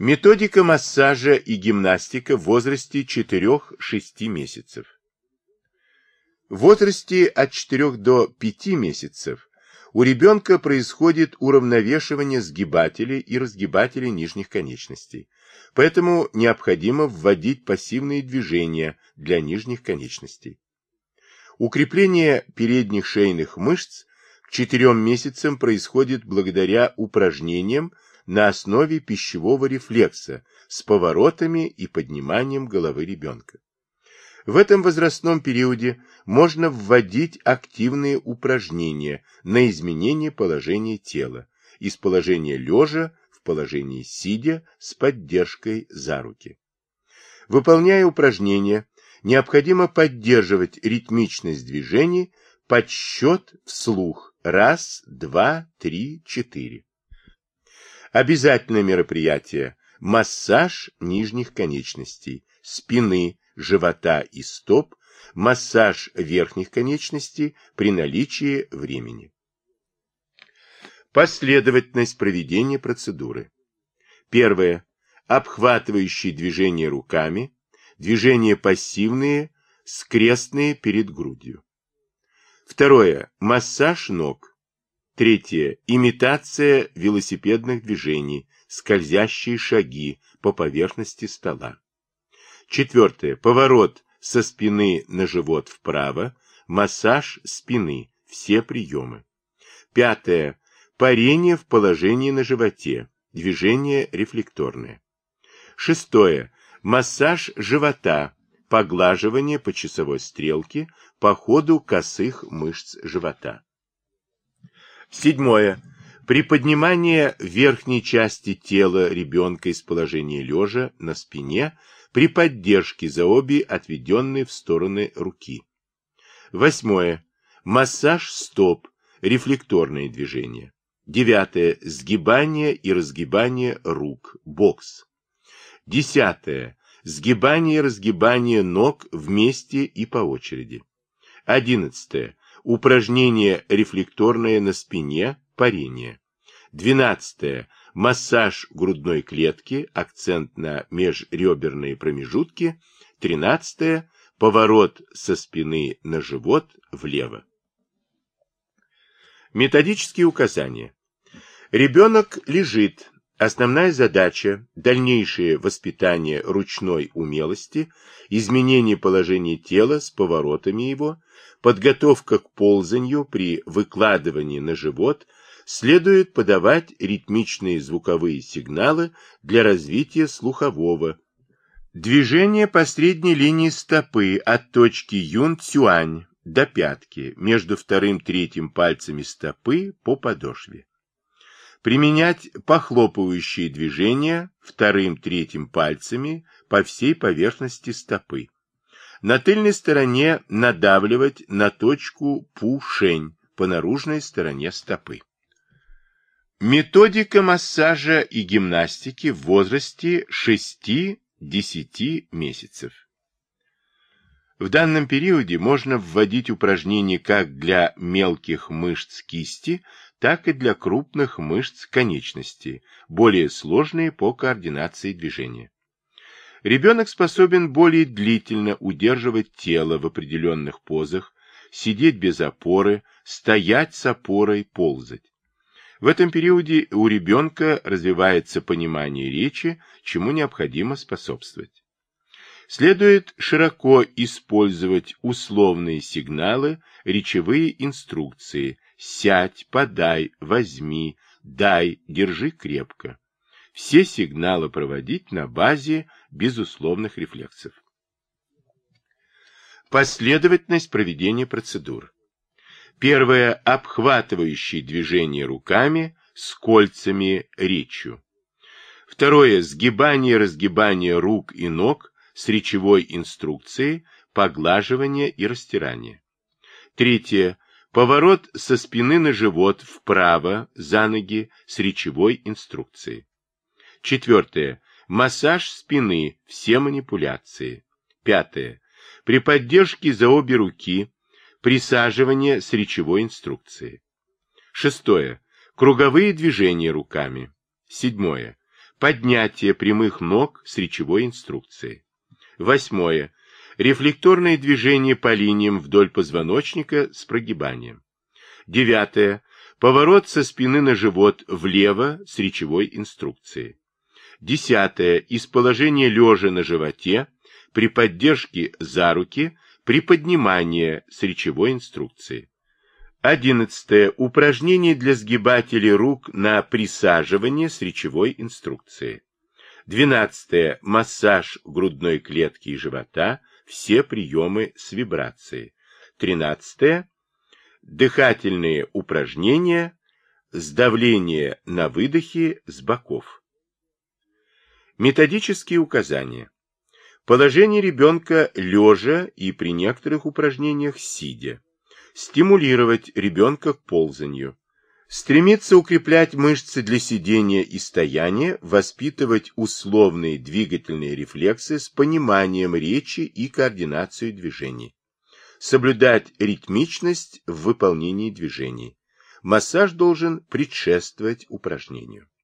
Методика массажа и гимнастика в возрасте 4-6 месяцев. В возрасте от 4 до 5 месяцев у ребенка происходит уравновешивание сгибателей и разгибателей нижних конечностей, поэтому необходимо вводить пассивные движения для нижних конечностей. Укрепление передних шейных мышц к 4 месяцам происходит благодаря упражнениям на основе пищевого рефлекса с поворотами и подниманием головы ребенка. В этом возрастном периоде можно вводить активные упражнения на изменение положения тела из положения лежа в положение сидя с поддержкой за руки. Выполняя упражнения, необходимо поддерживать ритмичность движений подсчет вслух раз, два, три, четыре. Обязательное мероприятие – массаж нижних конечностей, спины, живота и стоп, массаж верхних конечностей при наличии времени. Последовательность проведения процедуры. Первое. Обхватывающие движения руками, движения пассивные, скрестные перед грудью. Второе. Массаж ног. Третье. Имитация велосипедных движений, скользящие шаги по поверхности стола. Четвертое. Поворот со спины на живот вправо, массаж спины, все приемы. Пятое. Парение в положении на животе, движение рефлекторное. Шестое. Массаж живота, поглаживание по часовой стрелке по ходу косых мышц живота. Седьмое. Приподнимание верхней части тела ребенка из положения лежа на спине при поддержке за обе отведенные в стороны руки. Восьмое. Массаж стоп, рефлекторные движения. Девятое. Сгибание и разгибание рук, бокс. Десятое. Сгибание и разгибание ног вместе и по очереди. Одиннадцатое. Упражнение рефлекторное на спине, парение. Двенадцатое. Массаж грудной клетки, акцент на межреберные промежутки. Тринадцатое. Поворот со спины на живот влево. Методические указания. Ребенок лежит, Основная задача – дальнейшее воспитание ручной умелости, изменение положения тела с поворотами его, подготовка к ползанию при выкладывании на живот, следует подавать ритмичные звуковые сигналы для развития слухового. Движение по средней линии стопы от точки юн-цюань до пятки, между вторым и третьим пальцами стопы по подошве. Применять похлопывающие движения вторым-третьим пальцами по всей поверхности стопы. На тыльной стороне надавливать на точку пу-шень по наружной стороне стопы. Методика массажа и гимнастики в возрасте 6-10 месяцев. В данном периоде можно вводить упражнения как для мелких мышц кисти, так и для крупных мышц конечности, более сложные по координации движения. Ребенок способен более длительно удерживать тело в определенных позах, сидеть без опоры, стоять с опорой, ползать. В этом периоде у ребенка развивается понимание речи, чему необходимо способствовать. Следует широко использовать условные сигналы, речевые инструкции, сядь, подай, возьми, дай, держи крепко. Все сигналы проводить на базе безусловных рефлексов. Последовательность проведения процедур. Первое – обхватывающие движение руками с кольцами речью. Второе – сгибание и разгибание рук и ног с речевой инструкцией, поглаживание и растирание. Третье Поворот со спины на живот вправо, за ноги, с речевой инструкцией. Четвертое. Массаж спины, все манипуляции. Пятое. При поддержке за обе руки, присаживание с речевой инструкцией. Шестое. Круговые движения руками. Седьмое. Поднятие прямых ног с речевой инструкцией. Восьмое. Рефлекторные движения по линиям вдоль позвоночника с прогибанием. Девятое. Поворот со спины на живот влево с речевой инструкцией. Десятое. Из положения лежа на животе при поддержке за руки при поднимании с речевой инструкцией. Одиннадцатое. Упражнение для сгибателей рук на присаживание с речевой инструкцией. Двенадцатое. Массаж грудной клетки и живота. Все приемы с вибрацией. Тринадцатое. Дыхательные упражнения с давлением на выдохе с боков. Методические указания. Положение ребенка лежа и при некоторых упражнениях сидя стимулировать ребенка к ползанию, стремиться укреплять мышцы для сидения и стояния, воспитывать условные двигательные рефлексы с пониманием речи и координацией движений, соблюдать ритмичность в выполнении движений. Массаж должен предшествовать упражнению.